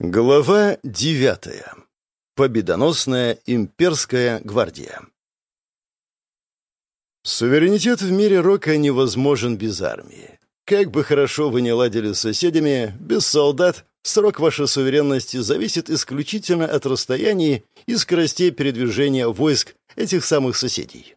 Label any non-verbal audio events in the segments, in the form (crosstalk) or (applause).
Глава девятая. Победоносная имперская гвардия. Суверенитет в мире рока невозможен без армии. Как бы хорошо вы не ладили с соседями, без солдат срок вашей суверенности зависит исключительно от расстояний и скоростей передвижения войск этих самых соседей.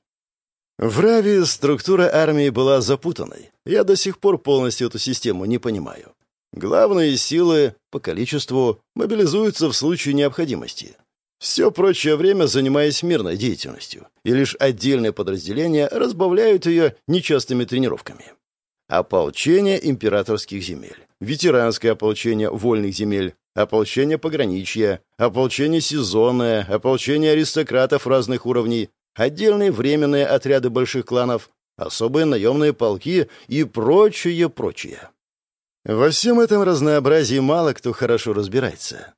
В Раве структура армии была запутанной. Я до сих пор полностью эту систему не понимаю. Главные силы по количеству мобилизуются в случае необходимости. Все прочее время занимаясь мирной деятельностью, и лишь отдельные подразделения разбавляют ее нечастыми тренировками. Ополчение императорских земель, ветеранское ополчение вольных земель, ополчение пограничья, ополчение сезонное, ополчение аристократов разных уровней, отдельные временные отряды больших кланов, особые наемные полки и прочее, прочее. Во всем этом разнообразии мало кто хорошо разбирается.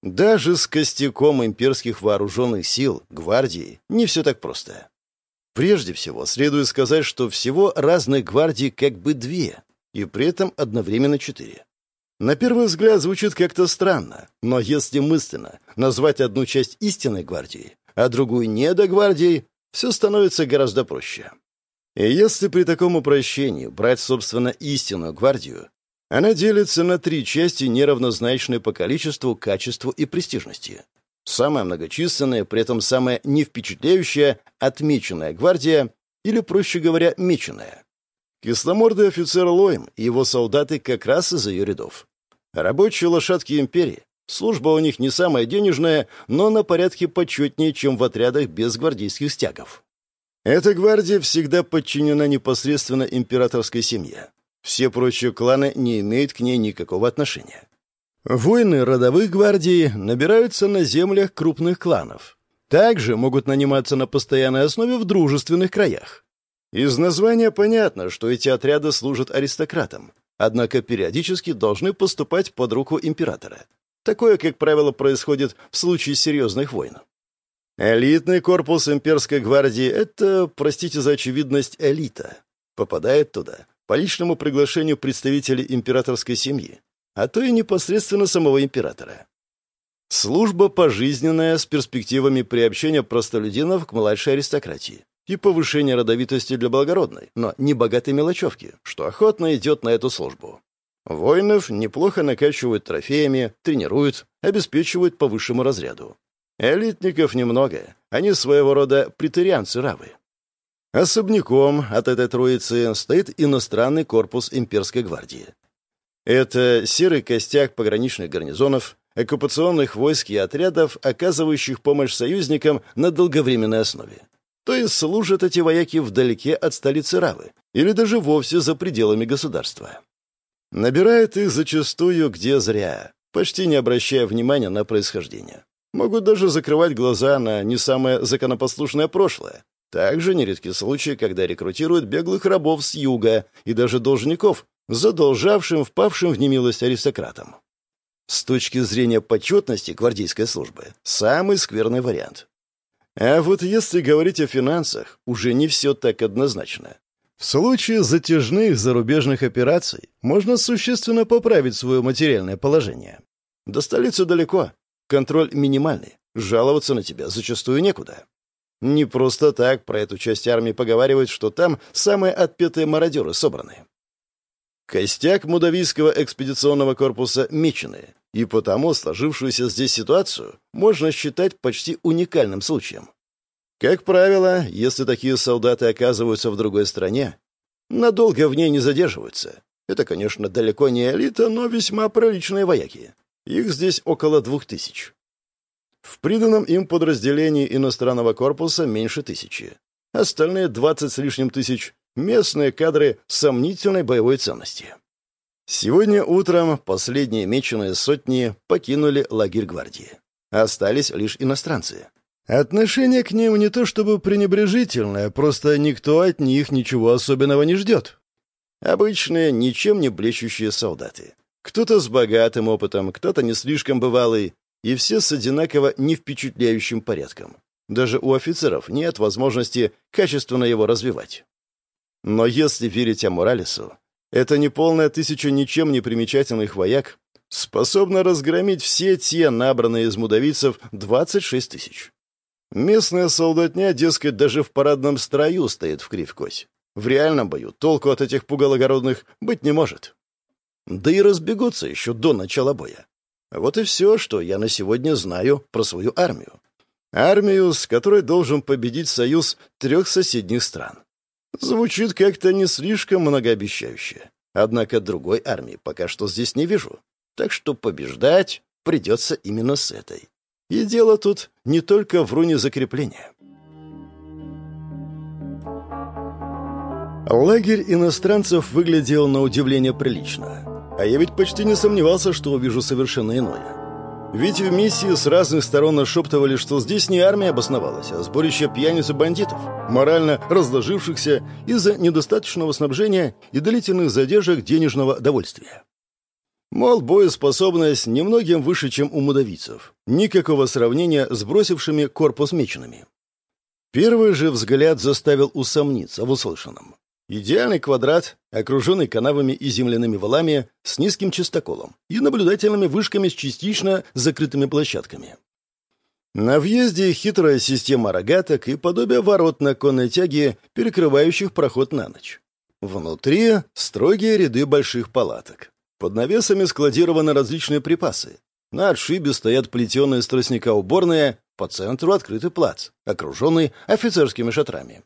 Даже с костяком имперских вооруженных сил, гвардии, не все так просто. Прежде всего, следует сказать, что всего разных гвардий как бы две, и при этом одновременно четыре. На первый взгляд звучит как-то странно, но если мысленно назвать одну часть истинной гвардии, а другую недогвардией, все становится гораздо проще. И если при таком упрощении брать, собственно, истинную гвардию, она делится на три части, неравнозначные по количеству, качеству и престижности. Самая многочисленная, при этом самая невпечатляющая – отмеченная гвардия, или, проще говоря, меченая. Кисломордый офицер Лоем и его солдаты как раз из ее рядов. Рабочие лошадки империи. Служба у них не самая денежная, но на порядке почетнее, чем в отрядах без гвардейских стягов. Эта гвардия всегда подчинена непосредственно императорской семье. Все прочие кланы не имеют к ней никакого отношения. Воины родовых гвардий набираются на землях крупных кланов. Также могут наниматься на постоянной основе в дружественных краях. Из названия понятно, что эти отряды служат аристократам, однако периодически должны поступать под руку императора. Такое, как правило, происходит в случае серьезных войн. Элитный корпус имперской гвардии — это, простите за очевидность, элита. Попадает туда по личному приглашению представителей императорской семьи, а то и непосредственно самого императора. Служба пожизненная с перспективами приобщения простолюдинов к младшей аристократии и повышения родовитости для благородной, но не богатой мелочевки, что охотно идет на эту службу. Воинов неплохо накачивают трофеями, тренируют, обеспечивают по высшему разряду. Элитников немного, они своего рода претерианцы-равы. Особняком от этой троицы стоит иностранный корпус имперской гвардии. Это серый костяк пограничных гарнизонов, оккупационных войск и отрядов, оказывающих помощь союзникам на долговременной основе. То есть служат эти вояки вдалеке от столицы Равы или даже вовсе за пределами государства. Набирают их зачастую где зря, почти не обращая внимания на происхождение. Могут даже закрывать глаза на не самое законопослушное прошлое, также нередки случаи, когда рекрутируют беглых рабов с юга и даже должников, задолжавшим впавшим в немилость аристократам. С точки зрения почетности гвардейской службы, самый скверный вариант. А вот если говорить о финансах, уже не все так однозначно. В случае затяжных зарубежных операций можно существенно поправить свое материальное положение. До столицы далеко, контроль минимальный, жаловаться на тебя зачастую некуда. Не просто так про эту часть армии поговаривают, что там самые отпетые мародеры собраны. Костяк Мудавийского экспедиционного корпуса мечены, и потому сложившуюся здесь ситуацию можно считать почти уникальным случаем. Как правило, если такие солдаты оказываются в другой стране, надолго в ней не задерживаются. Это, конечно, далеко не элита, но весьма приличные вояки. Их здесь около двух тысяч. В приданном им подразделении иностранного корпуса меньше тысячи. Остальные 20 с лишним тысяч — местные кадры сомнительной боевой ценности. Сегодня утром последние меченые сотни покинули лагерь гвардии. Остались лишь иностранцы. Отношение к ним не то чтобы пренебрежительное, просто никто от них ничего особенного не ждет. Обычные, ничем не блещущие солдаты. Кто-то с богатым опытом, кто-то не слишком бывалый, и все с одинаково невпечатляющим порядком. Даже у офицеров нет возможности качественно его развивать. Но если верить Амуралису, это не полная тысяча ничем не примечательных вояк способна разгромить все те набранные из мудавицев 26 тысяч. Местная солдатня, дескать, даже в парадном строю стоит в кривь-кось. В реальном бою толку от этих пугалогородных быть не может. Да и разбегутся еще до начала боя. Вот и все, что я на сегодня знаю про свою армию. Армию, с которой должен победить союз трех соседних стран. Звучит как-то не слишком многообещающе. Однако другой армии пока что здесь не вижу. Так что побеждать придется именно с этой. И дело тут не только в руне закрепления. Лагерь иностранцев выглядел на удивление прилично. А я ведь почти не сомневался, что увижу совершенно иное. Ведь в миссии с разных сторон нашептывали, что здесь не армия обосновалась, а сборище пьяниц и бандитов, морально разложившихся из-за недостаточного снабжения и длительных задержек денежного довольствия. Мол, боеспособность немногим выше, чем у мудавицев. Никакого сравнения с бросившими корпус меченными. Первый же взгляд заставил усомниться в услышанном. Идеальный квадрат, окруженный канавами и земляными валами, с низким чистоколом и наблюдательными вышками с частично закрытыми площадками. На въезде хитрая система рогаток и подобие ворот на конной тяге, перекрывающих проход на ночь. Внутри строгие ряды больших палаток. Под навесами складированы различные припасы. На отшибе стоят плетеные из тростника уборные, по центру открытый плац, окруженный офицерскими шатрами.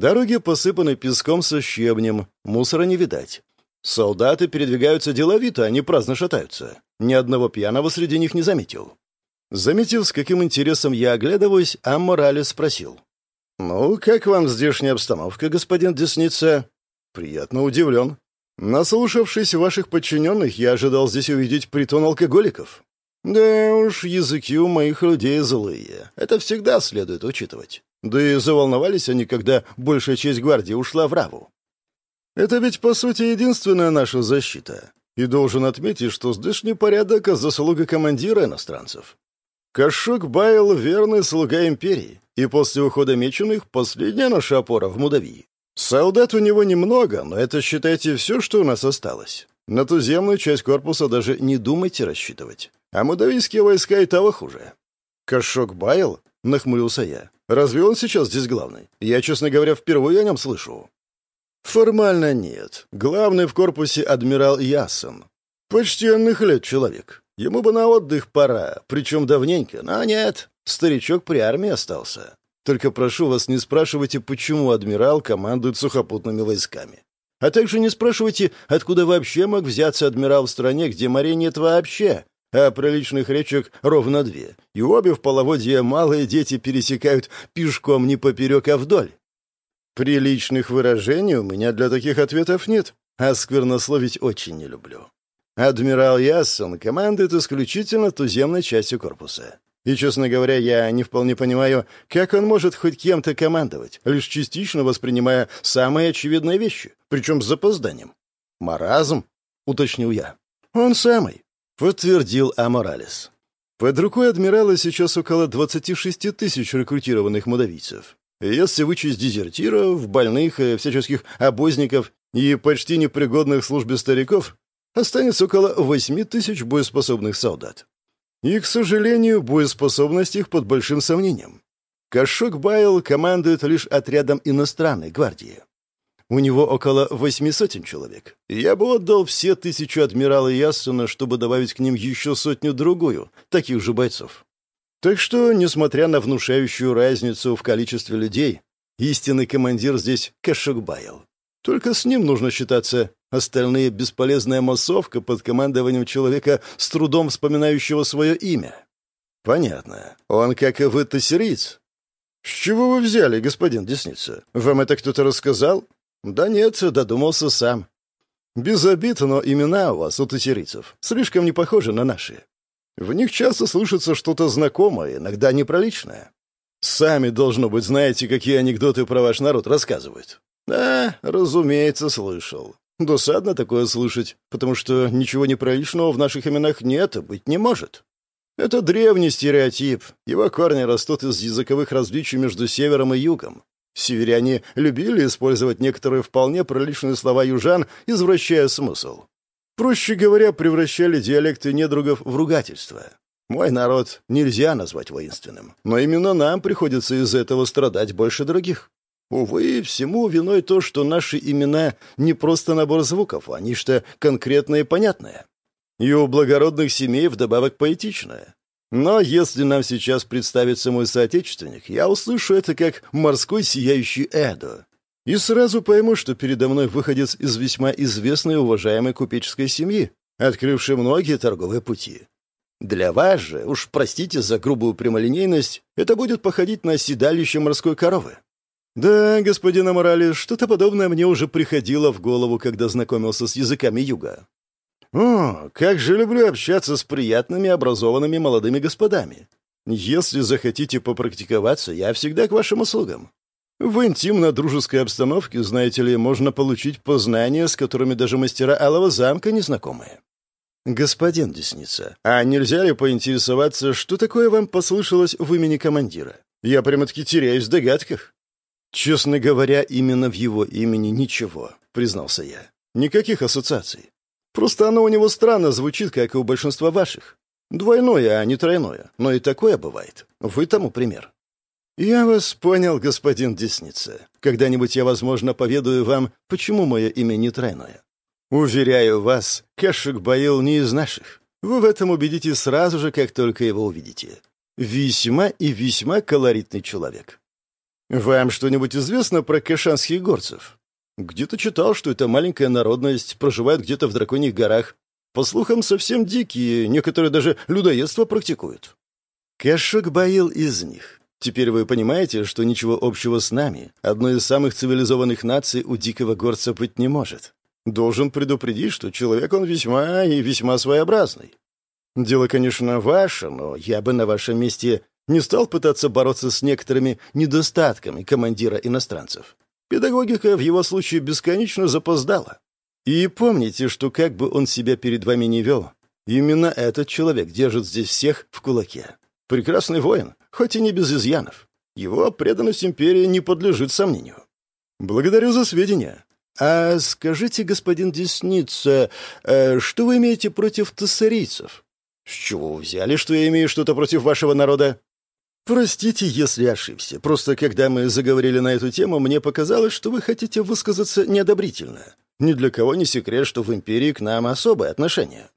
Дороги посыпаны песком со щебнем, мусора не видать. Солдаты передвигаются деловито, они праздно шатаются. Ни одного пьяного среди них не заметил. Заметив, с каким интересом я оглядываюсь, а Моралес спросил. «Ну, как вам здешняя обстановка, господин Десница?» «Приятно удивлен. Наслушавшись ваших подчиненных, я ожидал здесь увидеть притон алкоголиков». «Да уж, языки у моих людей злые. Это всегда следует учитывать. Да и заволновались они, когда большая часть гвардии ушла в Раву. Это ведь, по сути, единственная наша защита. И должен отметить, что здешний порядок — заслуга командира иностранцев. Кашук Байл — верный слуга империи, и после ухода меченых — последняя наша опора в Мудавии. Солдат у него немного, но это, считайте, все, что у нас осталось. На туземную часть корпуса даже не думайте рассчитывать. А мудавийские войска и того хуже. Кашок Байл нахмурился я. «Разве он сейчас здесь главный? Я, честно говоря, впервые о нем слышу». «Формально нет. Главный в корпусе адмирал Ясен. Почтенных лет человек. Ему бы на отдых пора, причем давненько. Но нет, старичок при армии остался. Только прошу вас, не спрашивайте, почему адмирал командует сухопутными войсками. А также не спрашивайте, откуда вообще мог взяться адмирал в стране, где морей нет вообще, а приличных речек ровно две, и обе в половодье малые дети пересекают пешком не поперек, а вдоль. Приличных выражений у меня для таких ответов нет, а сквернословить очень не люблю. Адмирал Яссон командует исключительно туземной частью корпуса. И, честно говоря, я не вполне понимаю, как он может хоть кем-то командовать, лишь частично воспринимая самые очевидные вещи, причем с запозданием. «Маразм?» — уточнил я. «Он самый подтвердил Аморалес. Под рукой адмирала сейчас около 26 тысяч рекрутированных мудавийцев. Если вычесть дезертиров, больных, и всяческих обозников и почти непригодных службе стариков, останется около 8 тысяч боеспособных солдат. И, к сожалению, боеспособность их под большим сомнением. Кашок Байл командует лишь отрядом иностранной гвардии. У него около восьми сотен человек. Я бы отдал все тысячу адмирала Яссена, чтобы добавить к ним еще сотню-другую, таких же бойцов. Так что, несмотря на внушающую разницу в количестве людей, истинный командир здесь Кашукбайл. Только с ним нужно считаться. Остальные — бесполезная массовка под командованием человека, с трудом вспоминающего свое имя. Понятно. Он, как и вы, тассириец. С чего вы взяли, господин Десница? Вам это кто-то рассказал? «Да нет, додумался сам. Без обид, но имена у вас, у тессерийцев, слишком не похожи на наши. В них часто слышится что-то знакомое, иногда непроличное. Сами, должно быть, знаете, какие анекдоты про ваш народ рассказывают. Да, разумеется, слышал. Досадно такое слышать, потому что ничего неприличного в наших именах нет и быть не может. Это древний стереотип. Его корни растут из языковых различий между севером и югом. Северяне любили использовать некоторые вполне приличные слова южан, извращая смысл. Проще говоря, превращали диалекты недругов в ругательство. Мой народ нельзя назвать воинственным, но именно нам приходится из-за этого страдать больше других. Увы, всему виной то, что наши имена не просто набор звуков, а нечто конкретное и понятное. И у благородных семей вдобавок поэтичное. Но если нам сейчас представится мой соотечественник, я услышу это как морской сияющий Эдо. И сразу пойму, что передо мной выходец из весьма известной и уважаемой купеческой семьи, открывшей многие торговые пути. Для вас же, уж простите за грубую прямолинейность, это будет походить на седалище морской коровы. Да, господин Аморалес, что-то подобное мне уже приходило в голову, когда знакомился с языками юга. О, как же люблю общаться с приятными, образованными молодыми господами. Если захотите попрактиковаться, я всегда к вашим услугам. В интимно-дружеской обстановке, знаете ли, можно получить познания, с которыми даже мастера Алого замка не знакомы. «Господин Десница, а нельзя ли поинтересоваться, что такое вам послышалось в имени командира? Я прямо-таки теряюсь в догадках». «Честно говоря, именно в его имени ничего», — признался я. «Никаких ассоциаций. Просто оно у него странно звучит, как и у большинства ваших. Двойное, а не тройное. Но и такое бывает. Вы тому пример». «Я вас понял, господин Десница. Когда-нибудь я, возможно, поведаю вам, почему мое имя не тройное. Уверяю вас, Кэшек Баил не из наших. Вы в этом убедитесь сразу же, как только его увидите. Весьма и весьма колоритный человек. Вам что-нибудь известно про кэшанских горцев? Где-то читал, что это маленькая народность, проживает где-то в драконьих горах. По слухам, совсем дикие, некоторые даже людоедство практикуют. Кэшек Баил из них. Теперь вы понимаете, что ничего общего с нами, одной из самых цивилизованных наций, у дикого горца быть не может. Должен предупредить, что человек он весьма и весьма своеобразный. Дело, конечно, ваше, но я бы на вашем месте не стал пытаться бороться с некоторыми недостатками командира иностранцев. Педагогика в его случае бесконечно запоздала. И помните, что как бы он себя перед вами не вел, именно этот человек держит здесь всех в кулаке. Прекрасный воин, хоть и не без изъянов. Его преданность империи не подлежит сомнению. Благодарю за сведения. А скажите, господин Десница, э, что вы имеете против тессарийцев? С чего вы взяли, что я имею что-то против вашего народа? Простите, если ошибся. Просто когда мы заговорили на эту тему, мне показалось, что вы хотите высказаться неодобрительно. Ни для кого не секрет, что в империи к нам особое отношение.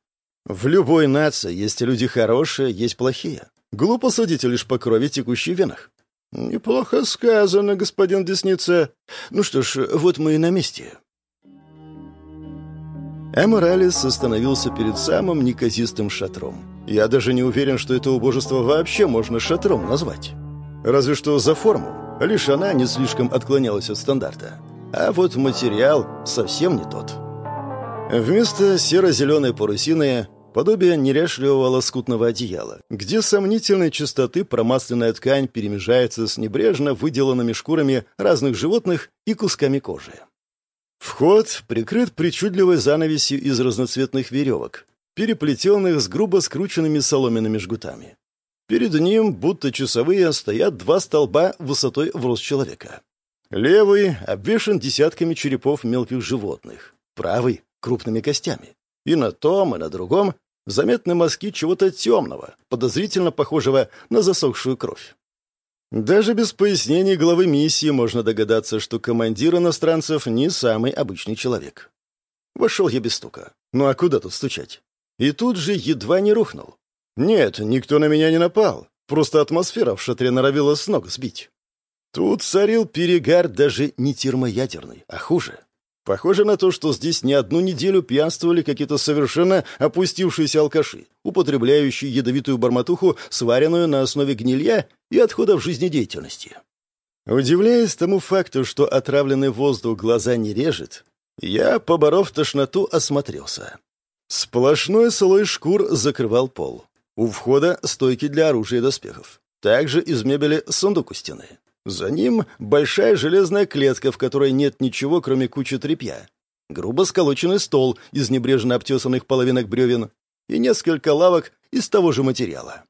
В любой нации есть люди хорошие, есть плохие. Глупо судить лишь по крови, текущей венах. Неплохо сказано, господин Десница. Ну что ж, вот мы и на месте. Эморалис остановился перед самым неказистым шатром. Я даже не уверен, что это убожество вообще можно шатром назвать. Разве что за форму. Лишь она не слишком отклонялась от стандарта. А вот материал совсем не тот. Вместо серо-зеленой парусины подобие неряшливого лоскутного одеяла, где сомнительной чистоты промасленная ткань перемежается с небрежно выделанными шкурами разных животных и кусками кожи. Вход прикрыт причудливой занавесью из разноцветных веревок, переплетенных с грубо скрученными соломенными жгутами. Перед ним, будто часовые, стоят два столба высотой в рост человека. Левый обвешан десятками черепов мелких животных, правый — крупными костями. И на том, и на другом заметны мазки чего-то темного, подозрительно похожего на засохшую кровь. Даже без пояснений главы миссии можно догадаться, что командир иностранцев не самый обычный человек. Вошел я без стука. Ну а куда тут стучать? И тут же едва не рухнул. Нет, никто на меня не напал. Просто атмосфера в шатре норовила с ног сбить. Тут царил перегар даже не термоядерный, а хуже. Похоже на то, что здесь не одну неделю пьянствовали какие-то совершенно опустившиеся алкаши, употребляющие ядовитую барматуху, сваренную на основе гнилья и отходов жизнедеятельности. Удивляясь тому факту, что отравленный воздух глаза не режет, я, поборов тошноту, осмотрелся. Сплошной слой шкур закрывал пол. У входа стойки для оружия и доспехов. Также из мебели сундук у стены. За ним большая железная клетка, в которой нет ничего, кроме кучи тряпья. Грубо сколоченный стол из небрежно обтесанных половинок бревен и несколько лавок из того же материала.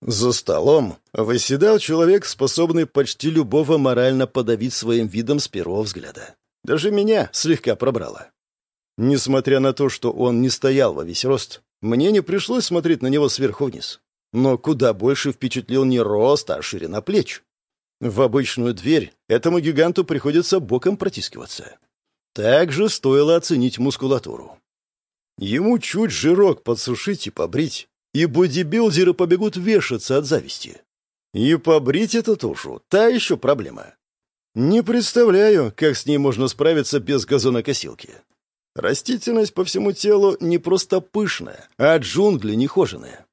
За столом восседал человек, способный почти любого морально подавить своим видом с первого взгляда. Даже меня слегка пробрало. Несмотря на то, что он не стоял во весь рост, мне не пришлось смотреть на него сверху вниз. Но куда больше впечатлил не рост, а ширина плеч. В обычную дверь этому гиганту приходится боком протискиваться. Также стоило оценить мускулатуру. Ему чуть жирок подсушить и побрить, и бодибилдеры побегут вешаться от зависти. И побрить эту тушу — та еще проблема. Не представляю, как с ней можно справиться без газонокосилки. Растительность по всему телу не просто пышная, а джунгли нехоженые.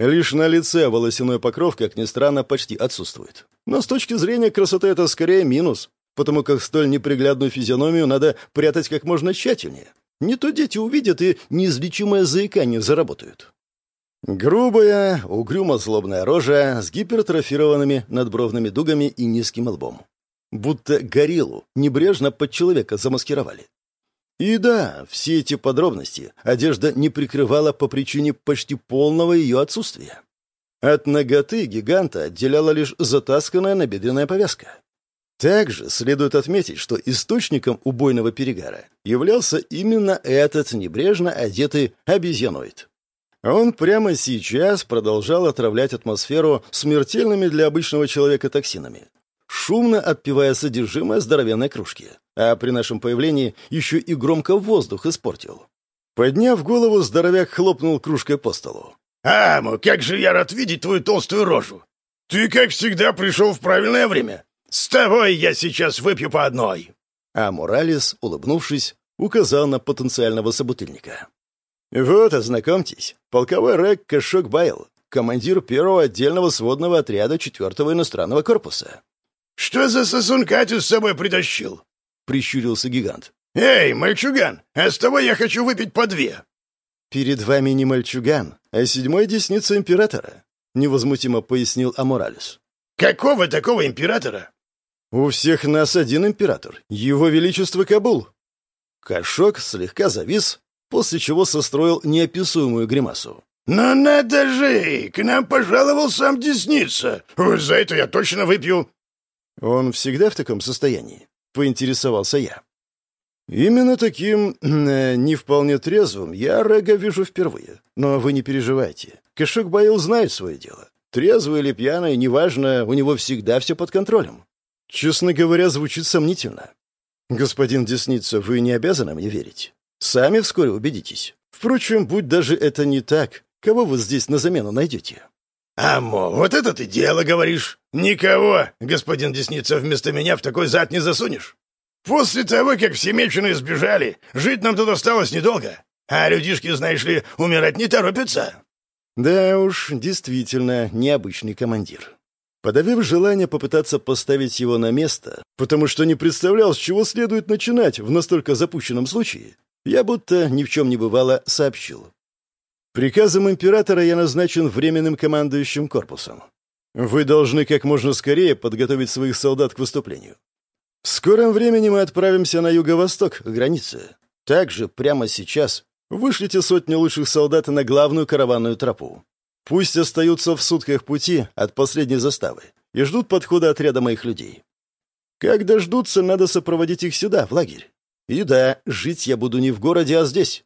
Лишь на лице волосяной покров, как ни странно, почти отсутствует. Но с точки зрения красоты это скорее минус, потому как столь неприглядную физиономию надо прятать как можно тщательнее. Не то дети увидят и неизлечимое заикание заработают. Грубая, угрюмо-злобная рожа с гипертрофированными надбровными дугами и низким лбом. Будто гориллу небрежно под человека замаскировали. И да, все эти подробности одежда не прикрывала по причине почти полного ее отсутствия. От ноготы гиганта отделяла лишь затасканная набедренная повязка. Также следует отметить, что источником убойного перегара являлся именно этот небрежно одетый обезьяноид. Он прямо сейчас продолжал отравлять атмосферу смертельными для обычного человека токсинами, шумно отпивая содержимое здоровенной кружки, а при нашем появлении еще и громко воздух испортил. Подняв голову, здоровяк хлопнул кружкой по столу. «Аму, как же я рад видеть твою толстую рожу! Ты, как всегда, пришел в правильное время. «С тобой я сейчас выпью по одной!» А Моралес, улыбнувшись, указал на потенциального собутыльника. «Вот, ознакомьтесь, полковой рэк Кашок Байл, командир первого отдельного сводного отряда четвертого иностранного корпуса». «Что за сосунка ты с собой притащил?» — прищурился гигант. «Эй, мальчуган, а с тобой я хочу выпить по две!» «Перед вами не мальчуган, а седьмой десница императора», — невозмутимо пояснил Аморалес. «Какого такого императора?» «У всех нас один император, его величество Кабул». Кашок слегка завис, после чего состроил неописуемую гримасу. «Ну надо же! К нам пожаловал сам Десница! За это я точно выпью!» «Он всегда в таком состоянии?» — поинтересовался я. «Именно таким, (clears throat) э, не вполне трезвым, я Рега вижу впервые. Но вы не переживайте. Кашок Баил знает свое дело. Трезвый или пьяный, неважно, у него всегда все под контролем. Честно говоря, звучит сомнительно. Господин Десница, вы не обязаны мне верить. Сами вскоре убедитесь. Впрочем, будь даже это не так, кого вы здесь на замену найдете? «Амо, вот это ты дело говоришь! Никого, господин Десница, вместо меня в такой зад не засунешь! После того, как все меченые сбежали, жить нам тут осталось недолго, а людишки, знаешь ли, умирать не торопятся!» Да уж, действительно, необычный командир. Подавив желание попытаться поставить его на место, потому что не представлял, с чего следует начинать в настолько запущенном случае, я будто ни в чем не бывало сообщил. Приказом императора я назначен временным командующим корпусом. Вы должны как можно скорее подготовить своих солдат к выступлению. В скором времени мы отправимся на юго-восток, к границе. Также прямо сейчас вышлите сотни лучших солдат на главную караванную тропу. Пусть остаются в сутках пути от последней заставы и ждут подхода отряда моих людей. Как дождутся, надо сопроводить их сюда, в лагерь. И да, жить я буду не в городе, а здесь.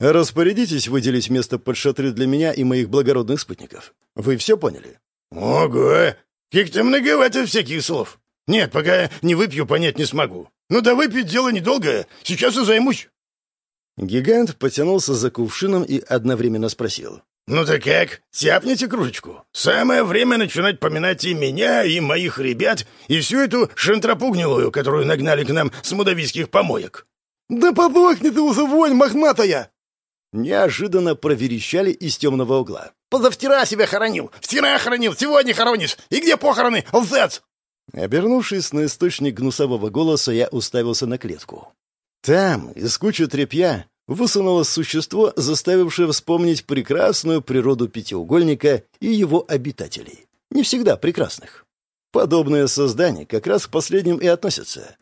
Распорядитесь выделить место под шатры для меня и моих благородных спутников. Вы все поняли? Ого! Как-то многовато всяких слов. Нет, пока не выпью, понять не смогу. Ну да выпить дело недолгое. Сейчас и займусь. Гигант потянулся за кувшином и одновременно спросил. «Ну так как? Тяпните кружечку. Самое время начинать поминать и меня, и моих ребят, и всю эту шантропу гнилую, которую нагнали к нам с мудавийских помоек». «Да подохни ты, вонь мохнатая!» Неожиданно проверещали из темного угла. «Позавчера себя хоронил, вчера хоронил, сегодня хоронишь. И где похороны, лзец?» Обернувшись на источник гнусового голоса, я уставился на клетку. Там, из кучи тряпья, высунулось существо, заставившее вспомнить прекрасную природу пятиугольника и его обитателей. Не всегда прекрасных. Подобные создания как раз к последним и относятся.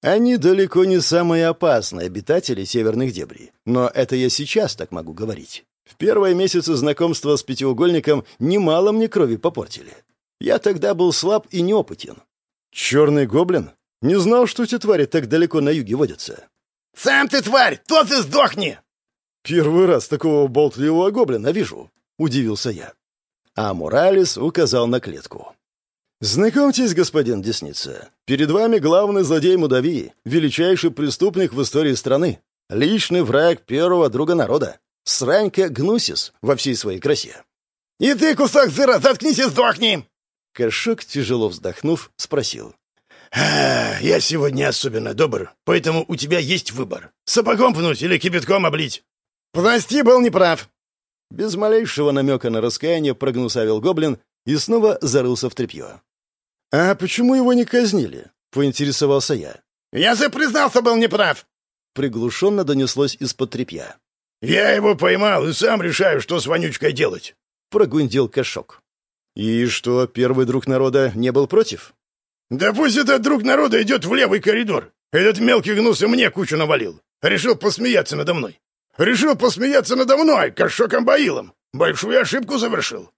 Они далеко не самые опасные обитатели северных дебрей, но это я сейчас так могу говорить. В первые месяцы знакомства с пятиугольником немало мне крови попортили. Я тогда был слаб и неопытен. Черный гоблин? Не знал, что эти твари так далеко на юге водятся. «Сам ты тварь! Тот и сдохни!» «Первый раз такого болтливого гоблина вижу», — удивился я. А Моралес указал на клетку. «Знакомьтесь, господин Десница, перед вами главный злодей Мудавии, величайший преступник в истории страны, личный враг первого друга народа, Сранька Гнусис во всей своей красе». «И ты, кусок сыра, заткнись и сдохни!» Кошок, тяжело вздохнув, спросил. А, «Я сегодня особенно добр, поэтому у тебя есть выбор. Сапогом пнуть или кипятком облить?» «Прости, был неправ». Без малейшего намека на раскаяние прогнусавил гоблин и снова зарылся в тряпье. «А почему его не казнили?» — поинтересовался я. «Я же признался, был неправ!» Приглушенно донеслось из-под тряпья. «Я его поймал и сам решаю, что с вонючкой делать!» — прогундил кошок. «И что, первый друг народа не был против?» «Да пусть этот друг народа идет в левый коридор. Этот мелкий гнус и мне кучу навалил. Решил посмеяться надо мной. Решил посмеяться надо мной, кошоком Баилом. Большую ошибку совершил.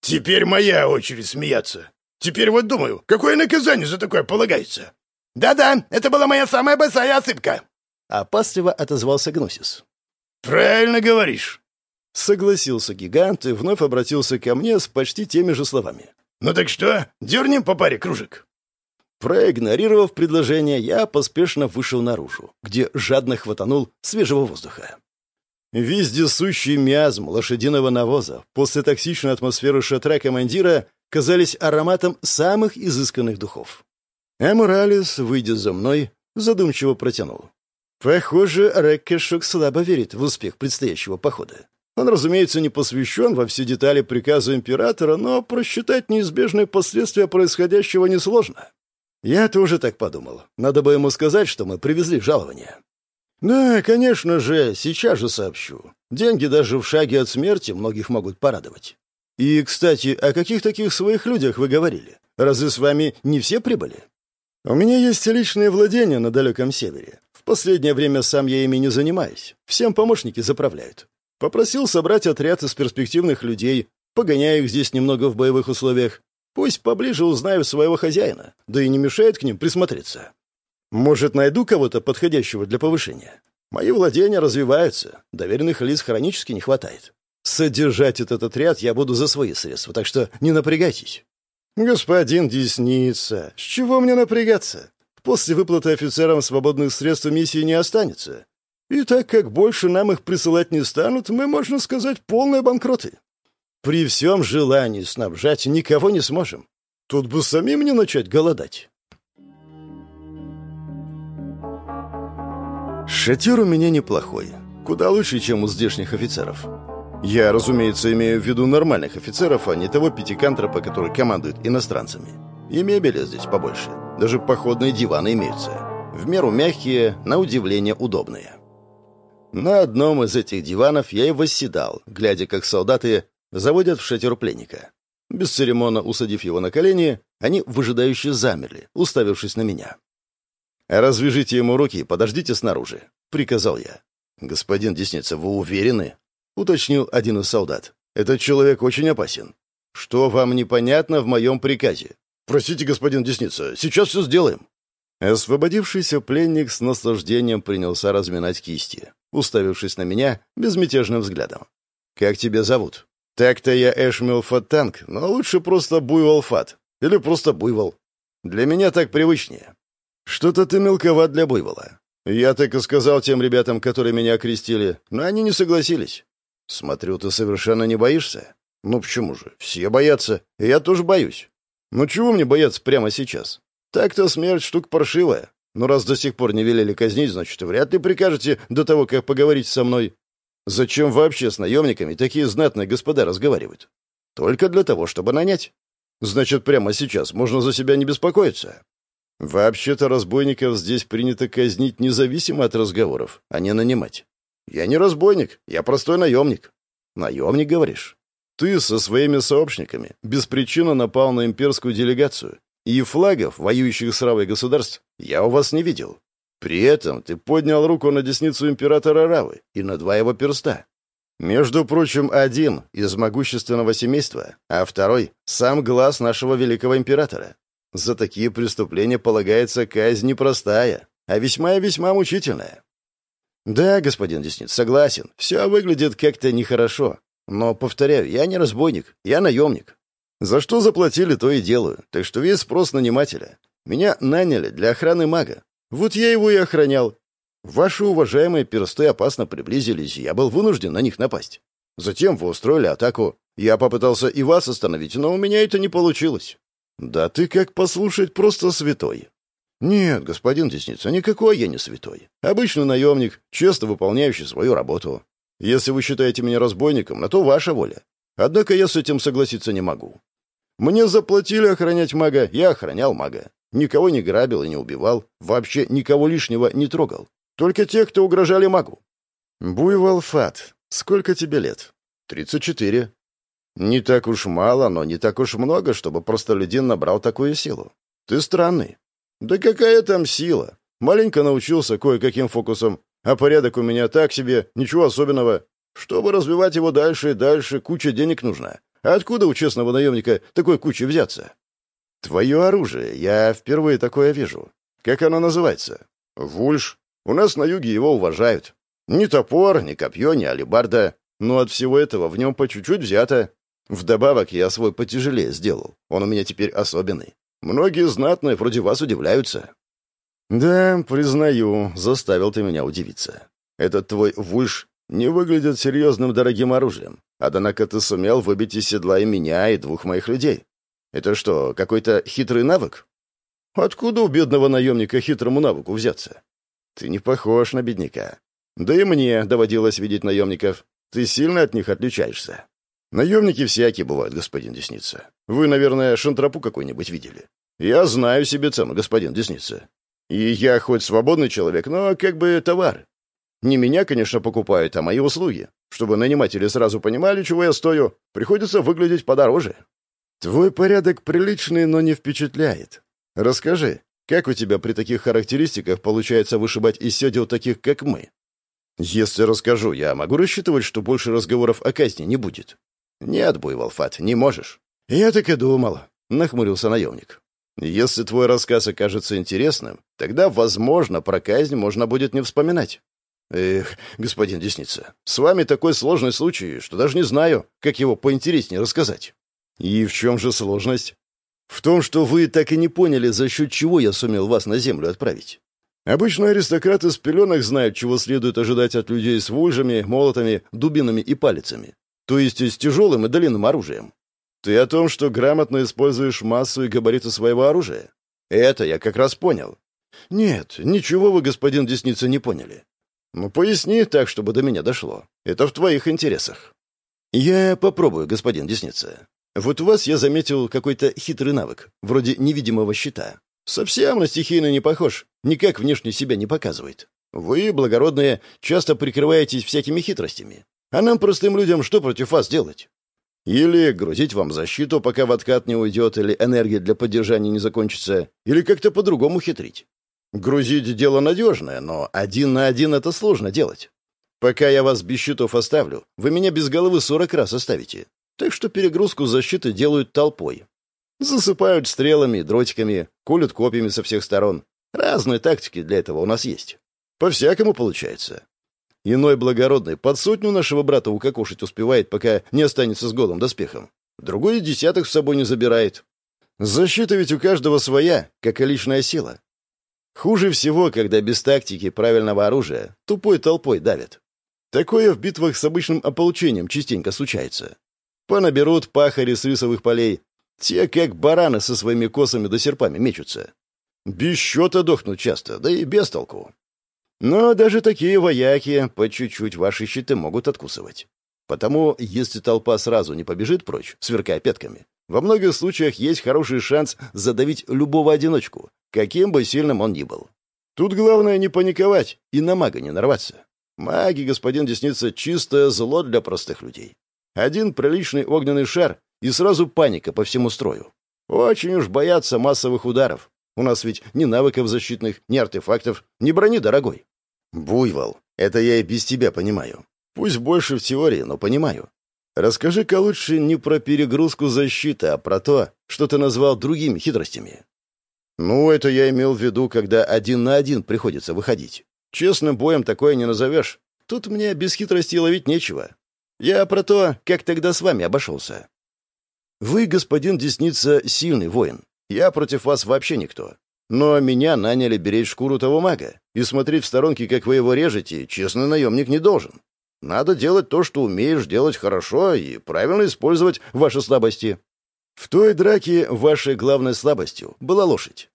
Теперь моя очередь смеяться. Теперь вот думаю, какое наказание за такое полагается?» «Да-да, это была моя самая большая ошибка!» Опасливо отозвался Гносис. «Правильно говоришь!» Согласился гигант и вновь обратился ко мне с почти теми же словами. «Ну так что, дернем по паре кружек?» Проигнорировав предложение, я поспешно вышел наружу, где жадно хватанул свежего воздуха. Вездесущий миазм лошадиного навоза после токсичной атмосферы шатра командира казались ароматом самых изысканных духов. Эмуралис, выйдя за мной, задумчиво протянул. Похоже, Реккешок слабо верит в успех предстоящего похода. Он, разумеется, не посвящен во все детали приказа императора, но просчитать неизбежные последствия происходящего несложно. Я тоже так подумал. Надо бы ему сказать, что мы привезли жалование. Да, конечно же, сейчас же сообщу. Деньги даже в шаге от смерти многих могут порадовать. И, кстати, о каких таких своих людях вы говорили? Разве с вами не все прибыли? У меня есть личные владения на далеком севере. В последнее время сам я ими не занимаюсь. Всем помощники заправляют. Попросил собрать отряд из перспективных людей, погоняя их здесь немного в боевых условиях. Пусть поближе узнаю своего хозяина, да и не мешает к ним присмотреться. Может, найду кого-то подходящего для повышения? Мои владения развиваются, доверенных лиц хронически не хватает. Содержать этот отряд я буду за свои средства, так что не напрягайтесь. Господин Десница, с чего мне напрягаться? После выплаты офицерам свободных средств миссии не останется. И так как больше нам их присылать не станут, мы, можно сказать, полные банкроты. При всем желании снабжать никого не сможем. Тут бы самим не начать голодать. Шатер у меня неплохой. Куда лучше, чем у здешних офицеров. Я, разумеется, имею в виду нормальных офицеров, а не того пятикантропа, который командует иностранцами. И мебели здесь побольше. Даже походные диваны имеются. В меру мягкие, на удивление удобные. На одном из этих диванов я и восседал, глядя, как солдаты заводят в шатер пленника. Бесцеремонно усадив его на колени, они выжидающе замерли, уставившись на меня. «Развяжите ему руки и подождите снаружи», — приказал я. «Господин Десница, вы уверены?» — уточнил один из солдат. «Этот человек очень опасен. Что вам непонятно в моем приказе?» «Простите, господин Десница, сейчас все сделаем». Освободившийся пленник с наслаждением принялся разминать кисти уставившись на меня безмятежным взглядом. «Как тебя зовут?» «Так-то я Эшмил Фаттанг, но лучше просто Буйвол Фат. Или просто Буйвол. Для меня так привычнее. Что-то ты мелковат для Буйвола. Я так и сказал тем ребятам, которые меня окрестили, но они не согласились. Смотрю, ты совершенно не боишься? Ну почему же? Все боятся, я тоже боюсь. Ну чего мне бояться прямо сейчас? Так-то смерть штука паршивая. Но раз до сих пор не велели казнить, значит, вряд ли прикажете до того, как поговорить со мной. Зачем вообще с наемниками такие знатные господа разговаривают? Только для того, чтобы нанять. Значит, прямо сейчас можно за себя не беспокоиться. Вообще-то разбойников здесь принято казнить независимо от разговоров, а не нанимать. Я не разбойник, я простой наемник. Наемник, говоришь? Ты со своими сообщниками без причины напал на имперскую делегацию и флагов, воюющих с Равой государств, я у вас не видел. При этом ты поднял руку на десницу императора Равы и на два его перста. Между прочим, один из могущественного семейства, а второй — сам глаз нашего великого императора. За такие преступления полагается казнь непростая, а весьма и весьма мучительная. Да, господин Десниц, согласен. Все выглядит как-то нехорошо. Но, повторяю, я не разбойник, я наемник. За что заплатили, то и делаю. Так что весь спрос нанимателя. Меня наняли для охраны мага. Вот я его и охранял. Ваши уважаемые персты опасно приблизились, и я был вынужден на них напасть. Затем вы устроили атаку. Я попытался и вас остановить, но у меня это не получилось. Да ты как послушать просто святой. Нет, господин Десница, никакой я не святой. Обычный наемник, честно выполняющий свою работу. Если вы считаете меня разбойником, на то ваша воля. Однако я с этим согласиться не могу. Мне заплатили охранять мага, я охранял мага. Никого не грабил и не убивал, вообще никого лишнего не трогал. Только те, кто угрожали магу. Буйвол Фат, сколько тебе лет? Тридцать четыре. Не так уж мало, но не так уж много, чтобы простолюдин набрал такую силу. Ты странный. Да какая там сила? Маленько научился кое-каким фокусам, а порядок у меня так себе, ничего особенного. Чтобы развивать его дальше и дальше, куча денег нужна. А откуда у честного наемника такой кучи взяться? Твое оружие, я впервые такое вижу. Как оно называется? Вульш. У нас на юге его уважают. Ни топор, ни копье, ни алебарда. Но от всего этого в нем по чуть-чуть взято. Вдобавок я свой потяжелее сделал. Он у меня теперь особенный. Многие знатные вроде вас удивляются. Да, признаю, заставил ты меня удивиться. Этот твой вульш не выглядит серьезным дорогим оружием. Однако ты сумел выбить из седла и меня, и двух моих людей. Это что, какой-то хитрый навык? Откуда у бедного наемника хитрому навыку взяться? Ты не похож на бедняка. Да и мне доводилось видеть наемников. Ты сильно от них отличаешься. Наемники всякие бывают, господин Десница. Вы, наверное, шантропу какой-нибудь видели. Я знаю себе цену, господин Десница. И я хоть свободный человек, но как бы товар. Не меня, конечно, покупают, а мои услуги. Чтобы наниматели сразу понимали, чего я стою, приходится выглядеть подороже. Твой порядок приличный, но не впечатляет. Расскажи, как у тебя при таких характеристиках получается вышибать из седел таких, как мы? Если расскажу, я могу рассчитывать, что больше разговоров о казни не будет? Нет, Буйволфат, не можешь. Я так и думал, нахмурился наемник. Если твой рассказ окажется интересным, тогда, возможно, про казнь можно будет не вспоминать. Эх, господин Десница, с вами такой сложный случай, что даже не знаю, как его поинтереснее рассказать. И в чем же сложность? В том, что вы так и не поняли, за счет чего я сумел вас на землю отправить. Обычно аристократы с пеленок знают, чего следует ожидать от людей с вульжами, молотами, дубинами и палицами. То есть с тяжелым и длинным оружием. Ты о том, что грамотно используешь массу и габариты своего оружия? Это я как раз понял. Нет, ничего вы, господин Десница, не поняли. Ну, поясни так, чтобы до меня дошло. Это в твоих интересах. Я попробую, господин Десница. Вот у вас я заметил какой-то хитрый навык, вроде невидимого щита. Совсем на стихийно не похож, никак внешне себя не показывает. Вы, благородные, часто прикрываетесь всякими хитростями. А нам, простым людям, что против вас делать? Или грузить вам защиту, пока в откат не уйдет, или энергия для поддержания не закончится, или как-то по-другому хитрить. Грузить дело надежное, но один на один это сложно делать. Пока я вас без щитов оставлю, вы меня без головы сорок раз оставите. Так что перегрузку защиты делают толпой. Засыпают стрелами, дротиками, колют копьями со всех сторон. Разные тактики для этого у нас есть. По-всякому получается. Иной благородный под сотню нашего брата укокошить успевает, пока не останется с голым доспехом. Другой десятых с собой не забирает. Защита ведь у каждого своя, как и личная сила. Хуже всего, когда без тактики правильного оружия тупой толпой давят. Такое в битвах с обычным ополчением частенько случается. Понаберут пахари с рисовых полей. Те, как бараны со своими косами да серпами, мечутся. Без счета дохнут часто, да и без толку. Но даже такие вояки по чуть-чуть ваши щиты могут откусывать. Потому, если толпа сразу не побежит прочь, сверкая пятками, во многих случаях есть хороший шанс задавить любого одиночку, каким бы сильным он ни был. Тут главное не паниковать и на мага не нарваться. Маги, господин Десница, чистое зло для простых людей. Один приличный огненный шар, и сразу паника по всему строю. Очень уж боятся массовых ударов. У нас ведь ни навыков защитных, ни артефактов, ни брони дорогой. Буйвол, это я и без тебя понимаю. Пусть больше в теории, но понимаю. Расскажи-ка лучше не про перегрузку защиты, а про то, что ты назвал другими хитростями. Ну, это я имел в виду, когда один на один приходится выходить. Честным боем такое не назовешь. Тут мне без хитрости ловить нечего. Я про то, как тогда с вами обошелся. Вы, господин Десница, сильный воин. Я против вас вообще никто. Но меня наняли беречь шкуру того мага, и смотреть в сторонке, как вы его режете, честный наемник не должен. Надо делать то, что умеешь делать хорошо, и правильно использовать ваши слабости. В той драке вашей главной слабостью была лошадь.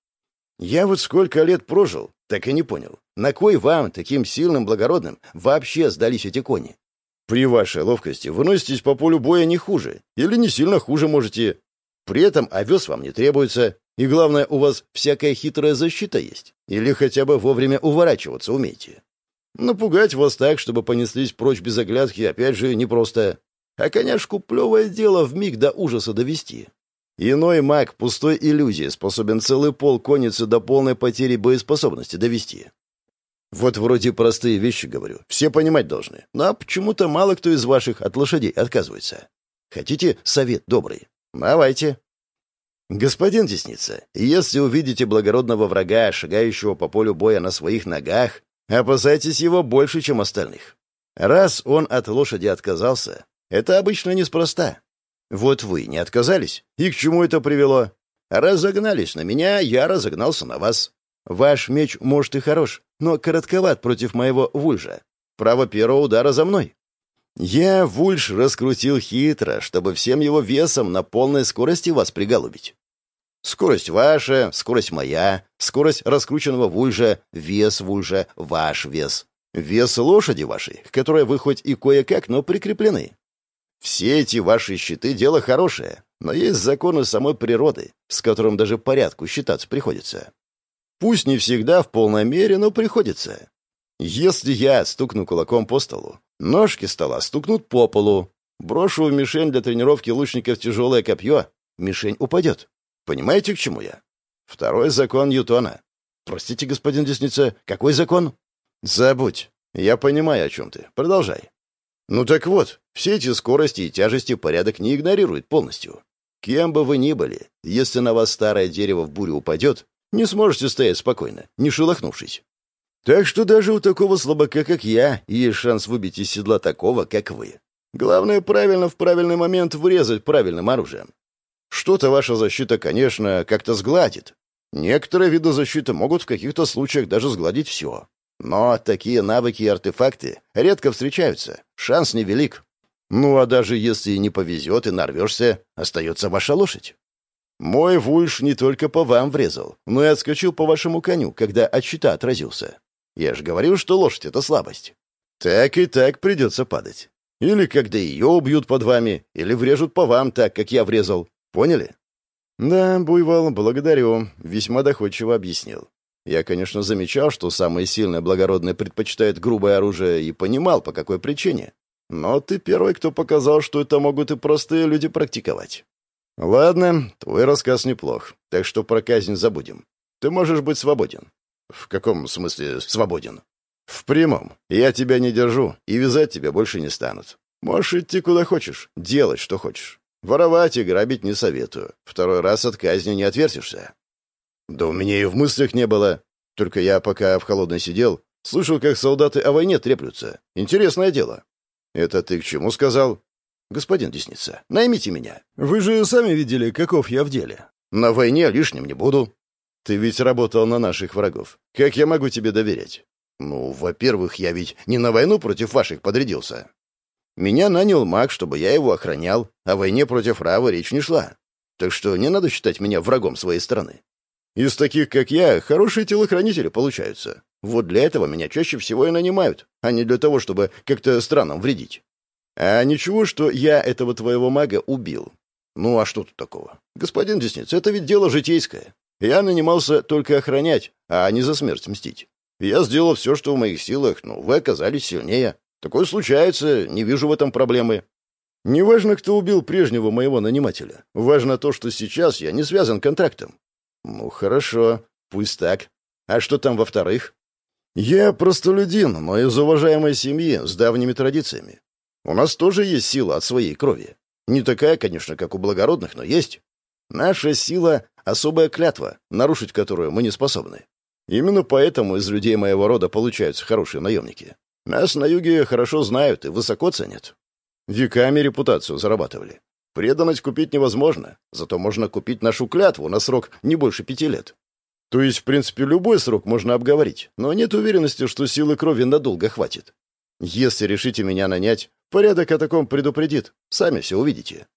Я вот сколько лет прожил, так и не понял, на кой вам, таким сильным, благородным, вообще сдались эти кони? При вашей ловкости вы носитесь по полю боя не хуже, или не сильно хуже можете. При этом овес вам не требуется, и главное, у вас всякая хитрая защита есть. Или хотя бы вовремя уворачиваться умеете. Напугать вас так, чтобы понеслись прочь без оглядки, опять же, непросто. А коняшку плевое дело в миг до ужаса довести. Иной маг пустой иллюзии способен целый пол конницы до полной потери боеспособности довести. Вот вроде простые вещи говорю, все понимать должны. Но почему-то мало кто из ваших от лошадей отказывается. Хотите совет добрый? Давайте. «Господин Десница, если увидите благородного врага, шагающего по полю боя на своих ногах, опасайтесь его больше, чем остальных. Раз он от лошади отказался, это обычно неспроста. Вот вы не отказались, и к чему это привело? Разогнались на меня, я разогнался на вас. Ваш меч, может, и хорош, но коротковат против моего вульжа. Право первого удара за мной. Я вульж раскрутил хитро, чтобы всем его весом на полной скорости вас приголубить. Скорость ваша, скорость моя, скорость раскрученного вульжа, вес вульжа, ваш вес. Вес лошади вашей, к которой вы хоть и кое-как, но прикреплены. Все эти ваши щиты — дело хорошее, но есть законы самой природы, с которым даже порядку считаться приходится. Пусть не всегда в полной мере, но приходится. Если я стукну кулаком по столу, ножки стола стукнут по полу, брошу в мишень для тренировки лучников тяжелое копье, мишень упадет. Понимаете, к чему я? Второй закон Ньютона. Простите, господин Десница, какой закон? Забудь. Я понимаю, о чем ты. Продолжай. Ну так вот, все эти скорости и тяжести порядок не игнорирует полностью. Кем бы вы ни были, если на вас старое дерево в бурю упадет, не сможете стоять спокойно, не шелохнувшись. Так что даже у такого слабака, как я, есть шанс выбить из седла такого, как вы. Главное, правильно в правильный момент врезать правильным оружием. Что-то ваша защита, конечно, как-то сгладит. Некоторые виды защиты могут в каких-то случаях даже сгладить все. Но такие навыки и артефакты редко встречаются. Шанс невелик. Ну а даже если не повезет и нарвешься, остается ваша лошадь. Мой вульш не только по вам врезал, но и отскочил по вашему коню, когда от щита отразился. Я же говорил, что лошадь — это слабость. Так и так придется падать. Или когда ее убьют под вами, или врежут по вам так, как я врезал. Поняли? Да, Буйвол, благодарю. Весьма доходчиво объяснил. Я, конечно, замечал, что самые сильные благородные предпочитают грубое оружие и понимал, по какой причине. Но ты первый, кто показал, что это могут и простые люди практиковать. Ладно, твой рассказ неплох, так что про казнь забудем. Ты можешь быть свободен. В каком смысле свободен? В прямом. Я тебя не держу, и вязать тебя больше не станут. Можешь идти куда хочешь, делать, что хочешь. Воровать и грабить не советую. Второй раз от казни не отвертишься. Да у меня и в мыслях не было. Только я, пока в холодной сидел, слышал, как солдаты о войне треплются. Интересное дело. Это ты к чему сказал? Господин Десница, наймите меня. Вы же сами видели, каков я в деле. На войне лишним не буду. Ты ведь работал на наших врагов. Как я могу тебе доверять? Ну, во-первых, я ведь не на войну против ваших подрядился. Меня нанял маг, чтобы я его охранял, о войне против Равы речь не шла. Так что не надо считать меня врагом своей страны. Из таких, как я, хорошие телохранители получаются. Вот для этого меня чаще всего и нанимают, а не для того, чтобы как-то странам вредить. А ничего, что я этого твоего мага убил. Ну а что тут такого? Господин Десниц, это ведь дело житейское. Я нанимался только охранять, а не за смерть мстить. Я сделал все, что в моих силах, но вы оказались сильнее. Такое случается, не вижу в этом проблемы. Не важно, кто убил прежнего моего нанимателя. Важно то, что сейчас я не связан контрактом. Ну, хорошо, пусть так. А что там во-вторых? Я простолюдин, но из уважаемой семьи, с давними традициями. У нас тоже есть сила от своей крови. Не такая, конечно, как у благородных, но есть. Наша сила — особая клятва, нарушить которую мы не способны. Именно поэтому из людей моего рода получаются хорошие наемники. Нас на юге хорошо знают и высоко ценят. Веками репутацию зарабатывали. Преданность купить невозможно, зато можно купить нашу клятву на срок не больше пяти лет. То есть, в принципе, любой срок можно обговорить, но нет уверенности, что силы крови надолго хватит. Если решите меня нанять, порядок о таком предупредит. Сами все увидите.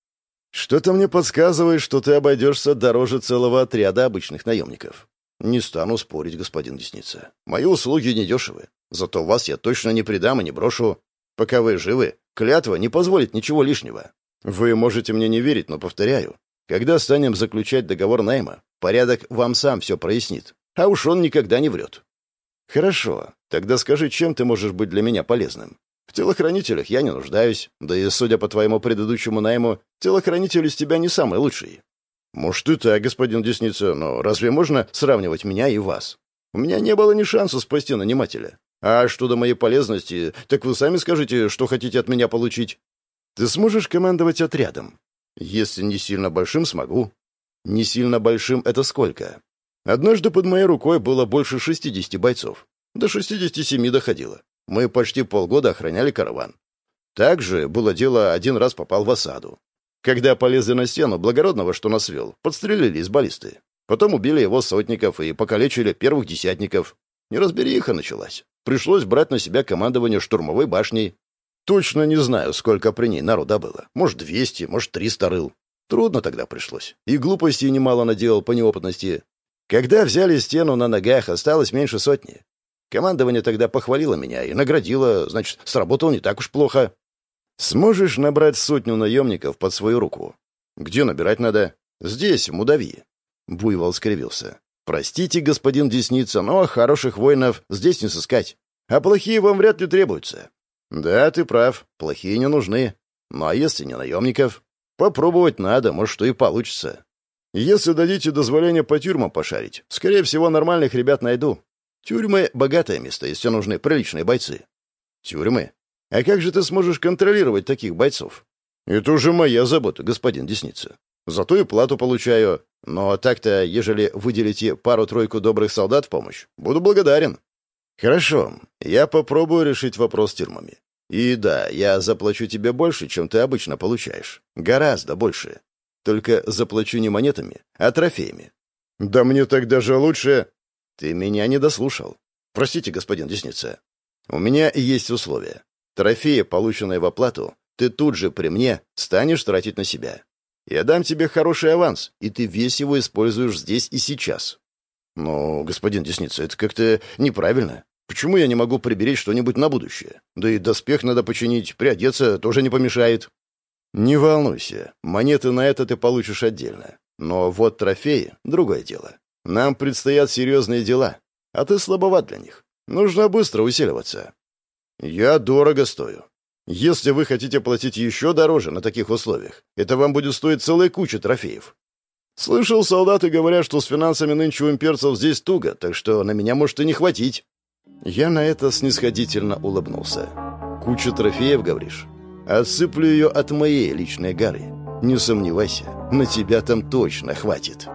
Что-то мне подсказывает, что ты обойдешься дороже целого отряда обычных наемников. Не стану спорить, господин Десница. Мои услуги недешевы. Зато вас я точно не предам и не брошу. Пока вы живы, клятва не позволит ничего лишнего. Вы можете мне не верить, но повторяю. Когда станем заключать договор найма, порядок вам сам все прояснит. А уж он никогда не врет. Хорошо. Тогда скажи, чем ты можешь быть для меня полезным? В телохранителях я не нуждаюсь, да и, судя по твоему предыдущему найму, телохранитель из тебя не самый лучший. Может и так, господин Десница, но разве можно сравнивать меня и вас? У меня не было ни шанса спасти нанимателя. А что до моей полезности, так вы сами скажите, что хотите от меня получить. Ты сможешь командовать отрядом? Если не сильно большим, смогу. Не сильно большим — это сколько? Однажды под моей рукой было больше 60 бойцов. До 67 доходило. Мы почти полгода охраняли караван. Также было дело, один раз попал в осаду. Когда полезли на стену благородного, что нас вел, подстрелили из баллисты. Потом убили его сотников и покалечили первых десятников. Неразбериха началась. Пришлось брать на себя командование штурмовой башней. Точно не знаю, сколько при ней народа было. Может, двести, может, триста рыл. Трудно тогда пришлось. И глупостей немало наделал по неопытности. Когда взяли стену на ногах, осталось меньше сотни. Командование тогда похвалило меня и наградило, значит, сработал не так уж плохо. Сможешь набрать сотню наемников под свою руку? Где набирать надо? Здесь, в Мудави. Буйвол скривился. Простите, господин Десница, но хороших воинов здесь не сыскать. А плохие вам вряд ли требуются. Да, ты прав, плохие не нужны. Ну а если не наемников? Попробовать надо, может, что и получится. Если дадите дозволение по тюрьмам пошарить, скорее всего, нормальных ребят найду. Тюрьмы — богатое место, если нужны приличные бойцы. Тюрьмы? А как же ты сможешь контролировать таких бойцов? Это уже моя забота, господин Десница. Зато и плату получаю. Но так-то, ежели выделите пару-тройку добрых солдат в помощь, буду благодарен. Хорошо, я попробую решить вопрос с тюрьмами. И да, я заплачу тебе больше, чем ты обычно получаешь. Гораздо больше. Только заплачу не монетами, а трофеями. Да мне так даже лучше. Ты меня не дослушал. Простите, господин Десница. У меня есть условия. Трофеи, полученные в оплату, ты тут же при мне станешь тратить на себя. Я дам тебе хороший аванс, и ты весь его используешь здесь и сейчас. Но, господин Десница, это как-то неправильно. Почему я не могу приберечь что-нибудь на будущее? Да и доспех надо починить, приодеться тоже не помешает. Не волнуйся, монеты на это ты получишь отдельно. Но вот трофеи — другое дело. Нам предстоят серьезные дела, а ты слабоват для них. Нужно быстро усиливаться. Я дорого стою. Если вы хотите платить еще дороже на таких условиях, это вам будет стоить целая куча трофеев. Слышал, солдаты говорят, что с финансами нынче у имперцев здесь туго, так что на меня может и не хватить. Я на это снисходительно улыбнулся. Куча трофеев, говоришь? Отсыплю ее от моей личной горы. Не сомневайся, на тебя там точно хватит.